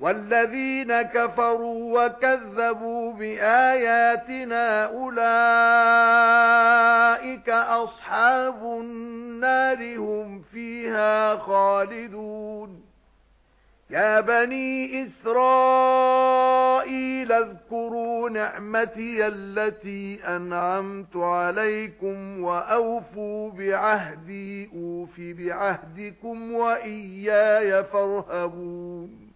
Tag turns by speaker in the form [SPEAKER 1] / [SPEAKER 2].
[SPEAKER 1] وَالَّذِينَ كَفَرُوا وَكَذَّبُوا بِآيَاتِنَا أُولَئِكَ أَصْحَابُ النَّارِ هُمْ فِيهَا خَالِدُونَ يَا بَنِي إِسْرَائِيلَ اذْكُرُوا نِعْمَتِيَ الَّتِي أَنْعَمْتُ عَلَيْكُمْ وَأَوْفُوا بِعَهْدِي أُوفِ بِعَهْدِكُمْ وَإِيَّايَ فَارْهَبُونِ